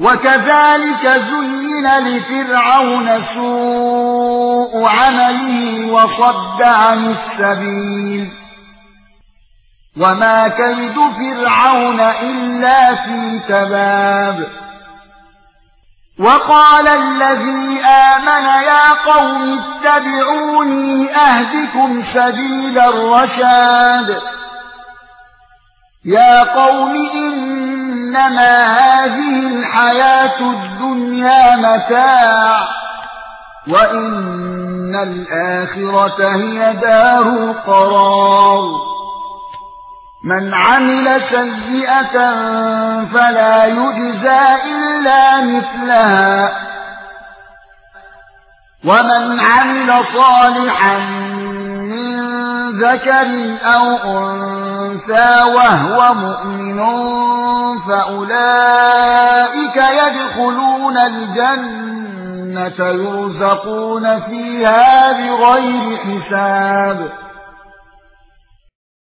وكذلك زين لفرعون سوء عمله وصد عن السبيل. وما كيد فرعون إلا في تباب وقال الذي آمن يا قوم اتبعوني أهدكم سبيل الرشاد. يا قوم إنما هذه الحياة الدنيا متاع وإن الآخرة هي دار القرار. من عمل سيئة فلا يجزى إلا مثلها ومن عمل صالحا من ذكر أو أنثى وهو مؤمن فأولئك يدخلون الجنة يرزقون فيها بغير حساب.